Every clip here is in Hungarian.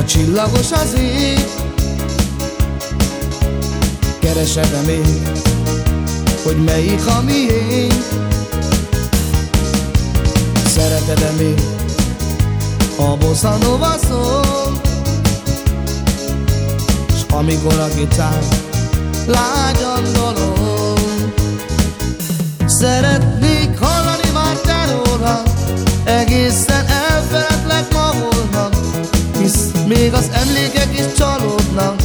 A csillagos az ég Keresed-e még, hogy melyik a miénk? Szereted-e még a bossa nova szól S amikor a gitár lágyan dolog Szeretnék még az emlékek is csalódnak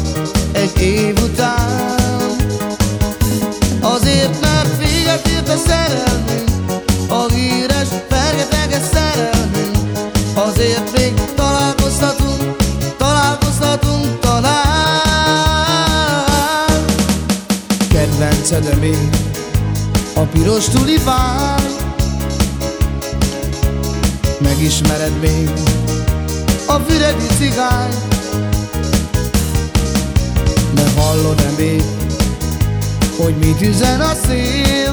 Egy év után. Azért mert véget ért a szerelmünk A híres fergeteges szerelmünk. Azért még találkozhatunk Találkozhatunk talán. Kedvenced még a piros tulipán. Megismered még a füredi cigány. De hallod-e még, hogy mit üzen a szél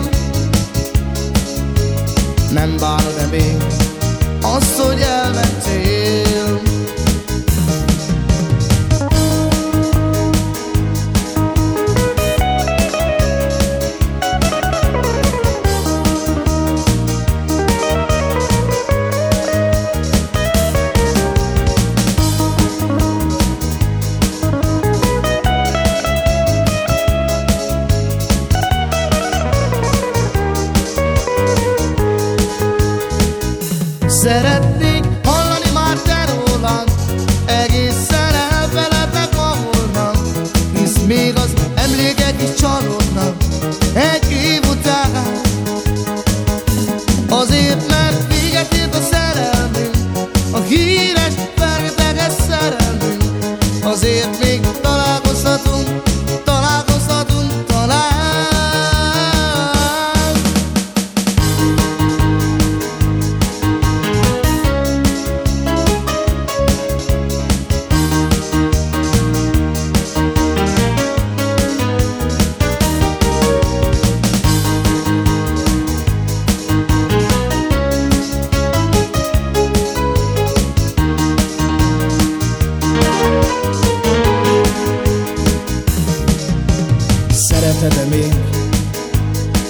Szereted-e még,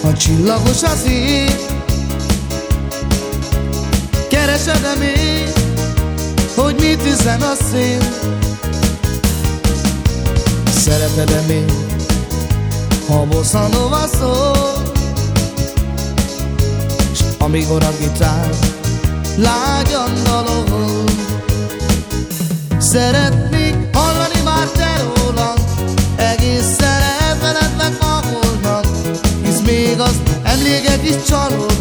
ha csillagos az ég? Keresed-e még, hogy mit üzen a szél? Szereted-e még, ha bossa nova szól? S amikor a gitár lágyan dalol Szeretnék emlékek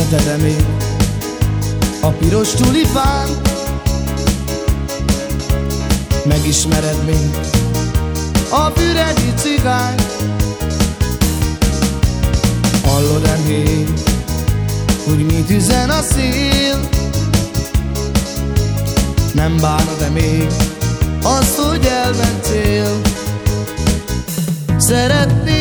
szeretetem én A piros tulipán. Megismered még A büregi cigány. Hallod-e még Hogy mit üzen a szél? Nem bánod-e még Azt, hogy elmentél? Szeretnél